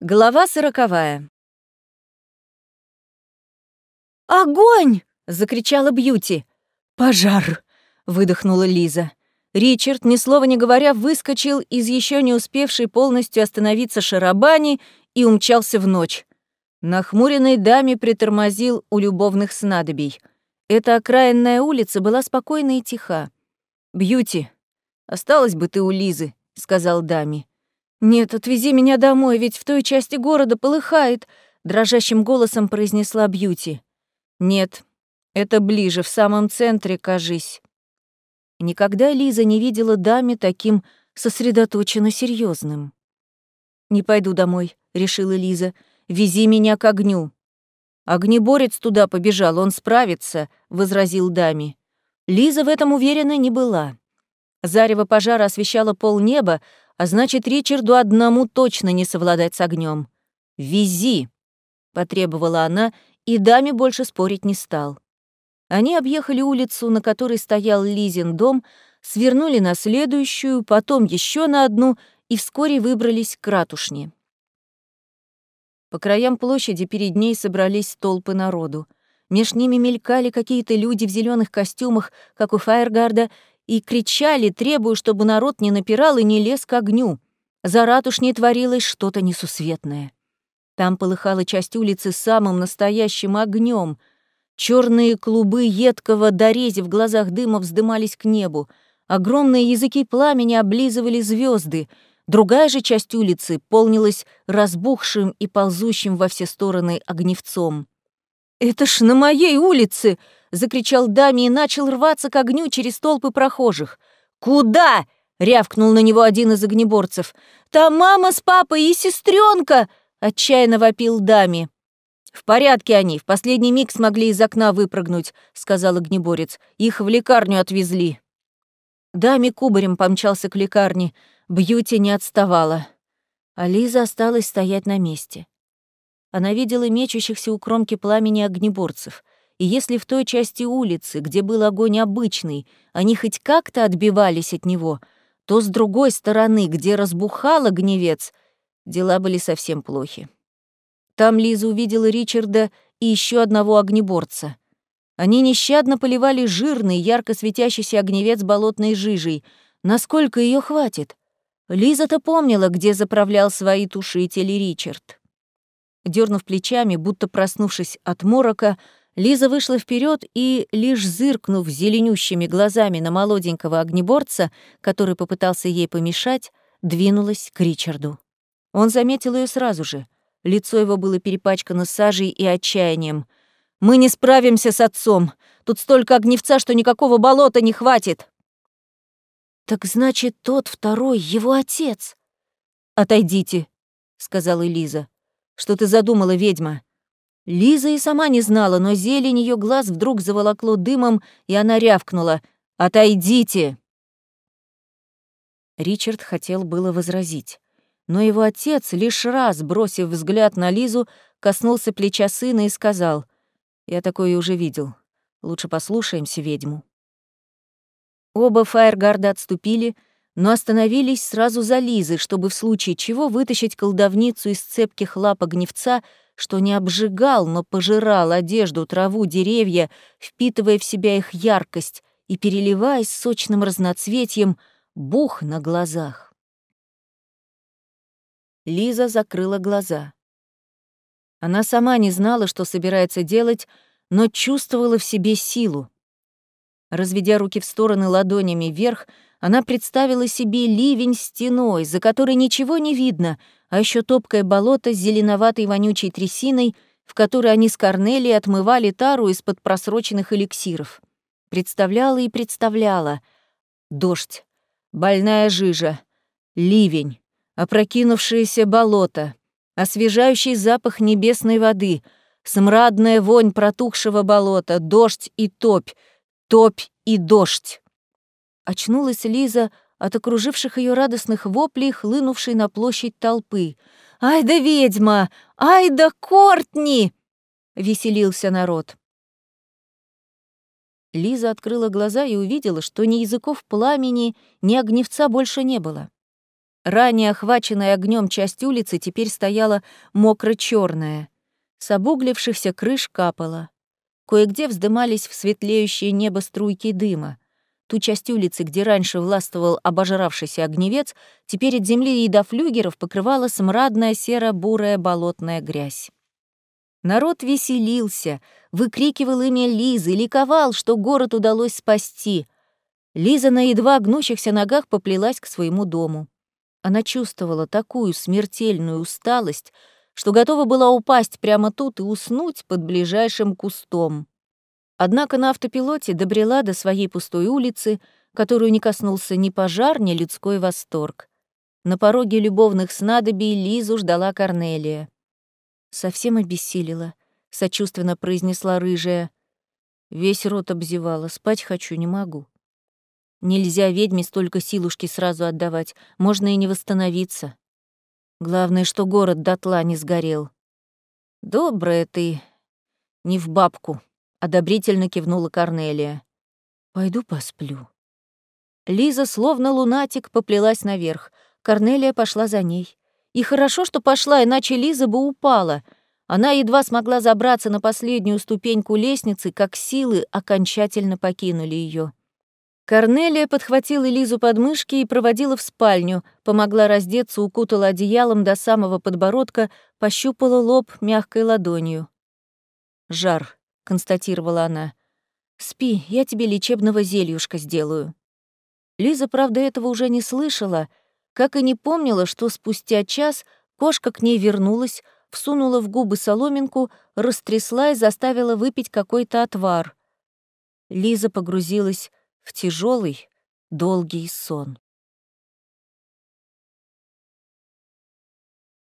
Глава сороковая. «Огонь!» — закричала Бьюти. «Пожар!» — выдохнула Лиза. Ричард, ни слова не говоря, выскочил из еще не успевшей полностью остановиться шарабани и умчался в ночь. Нахмуренной даме притормозил у любовных снадобий. Эта окраинная улица была спокойна и тиха. «Бьюти, осталась бы ты у Лизы», — сказал даме. «Нет, отвези меня домой, ведь в той части города полыхает», — дрожащим голосом произнесла Бьюти. «Нет, это ближе, в самом центре, кажись». Никогда Лиза не видела даме таким сосредоточенно серьезным. «Не пойду домой», — решила Лиза. «Вези меня к огню». «Огнеборец туда побежал, он справится», — возразил даме. Лиза в этом уверена не была. Зарево пожара освещало полнеба, а значит, Ричарду одному точно не совладать с огнем. «Вези!» — потребовала она, и даме больше спорить не стал. Они объехали улицу, на которой стоял Лизин дом, свернули на следующую, потом еще на одну и вскоре выбрались к ратушне. По краям площади перед ней собрались толпы народу. Меж ними мелькали какие-то люди в зеленых костюмах, как у Фаергарда, и кричали, требуя, чтобы народ не напирал и не лез к огню. За ратушней творилось что-то несусветное. Там полыхала часть улицы самым настоящим огнем. Черные клубы едкого дорези в глазах дыма вздымались к небу. Огромные языки пламени облизывали звезды. Другая же часть улицы полнилась разбухшим и ползущим во все стороны огневцом. «Это ж на моей улице!» — закричал Дами и начал рваться к огню через толпы прохожих. «Куда?» — рявкнул на него один из огнеборцев. «Там мама с папой и сестренка!» — отчаянно вопил Дами. «В порядке они, в последний миг смогли из окна выпрыгнуть», — сказал огнеборец. «Их в лекарню отвезли». Дами кубарем помчался к лекарне. Бьюти не отставала. А Лиза осталась стоять на месте. Она видела мечущихся у кромки пламени огнеборцев — и если в той части улицы, где был огонь обычный, они хоть как-то отбивались от него, то с другой стороны, где разбухал огневец, дела были совсем плохи. Там Лиза увидела Ричарда и еще одного огнеборца. Они нещадно поливали жирный, ярко светящийся огневец болотной жижей. Насколько ее хватит? Лиза-то помнила, где заправлял свои тушители Ричард. Дернув плечами, будто проснувшись от морока, Лиза вышла вперед и, лишь зыркнув зеленющими глазами на молоденького огнеборца, который попытался ей помешать, двинулась к Ричарду. Он заметил ее сразу же. Лицо его было перепачкано сажей и отчаянием. «Мы не справимся с отцом. Тут столько огневца, что никакого болота не хватит». «Так значит, тот второй его отец?» «Отойдите», — сказала Лиза. «Что ты задумала, ведьма? Лиза и сама не знала, но зелень ее глаз вдруг заволокло дымом, и она рявкнула «Отойдите!». Ричард хотел было возразить, но его отец, лишь раз бросив взгляд на Лизу, коснулся плеча сына и сказал «Я такое уже видел. Лучше послушаемся ведьму». Оба Фаергарда отступили, но остановились сразу за Лизой, чтобы в случае чего вытащить колдовницу из цепких лап огневца, что не обжигал, но пожирал одежду, траву, деревья, впитывая в себя их яркость и переливаясь сочным разноцветием, бух на глазах. Лиза закрыла глаза. Она сама не знала, что собирается делать, но чувствовала в себе силу. Разведя руки в стороны ладонями вверх, она представила себе ливень стеной, за которой ничего не видно — а еще топкое болото с зеленоватой вонючей трясиной, в которой они с Корнелией отмывали тару из-под просроченных эликсиров. Представляла и представляла. Дождь, больная жижа, ливень, опрокинувшееся болото, освежающий запах небесной воды, смрадная вонь протухшего болота, дождь и топь, топь и дождь. Очнулась Лиза от окруживших ее радостных воплей, хлынувшей на площадь толпы. «Ай да ведьма! Ай да Кортни!» — веселился народ. Лиза открыла глаза и увидела, что ни языков пламени, ни огневца больше не было. Ранее охваченная огнем часть улицы теперь стояла мокро черная С обуглившихся крыш капало. Кое-где вздымались в светлеющее небо струйки дыма. Ту часть улицы, где раньше властвовал обожравшийся огневец, теперь от земли и до флюгеров покрывала смрадная серо-бурая болотная грязь. Народ веселился, выкрикивал имя Лизы, ликовал, что город удалось спасти. Лиза на едва гнущихся ногах поплелась к своему дому. Она чувствовала такую смертельную усталость, что готова была упасть прямо тут и уснуть под ближайшим кустом. Однако на автопилоте добрела до своей пустой улицы, которую не коснулся ни пожар, ни людской восторг. На пороге любовных снадобий Лизу ждала Корнелия. Совсем обессилила, сочувственно произнесла рыжая. Весь рот обзевала, спать хочу, не могу. Нельзя ведьме столько силушки сразу отдавать, можно и не восстановиться. Главное, что город дотла не сгорел. Добрая ты, не в бабку, одобрительно кивнула Корнелия. Пойду посплю. Лиза, словно лунатик, поплелась наверх. Корнелия пошла за ней. И хорошо, что пошла, иначе Лиза бы упала. Она едва смогла забраться на последнюю ступеньку лестницы, как силы окончательно покинули ее. Корнелия подхватила Лизу под мышки и проводила в спальню, помогла раздеться, укутала одеялом до самого подбородка, пощупала лоб мягкой ладонью. «Жар», — констатировала она. «Спи, я тебе лечебного зельюшка сделаю». Лиза, правда, этого уже не слышала, как и не помнила, что спустя час кошка к ней вернулась, всунула в губы соломинку, растрясла и заставила выпить какой-то отвар. Лиза погрузилась в тяжелый, долгий сон.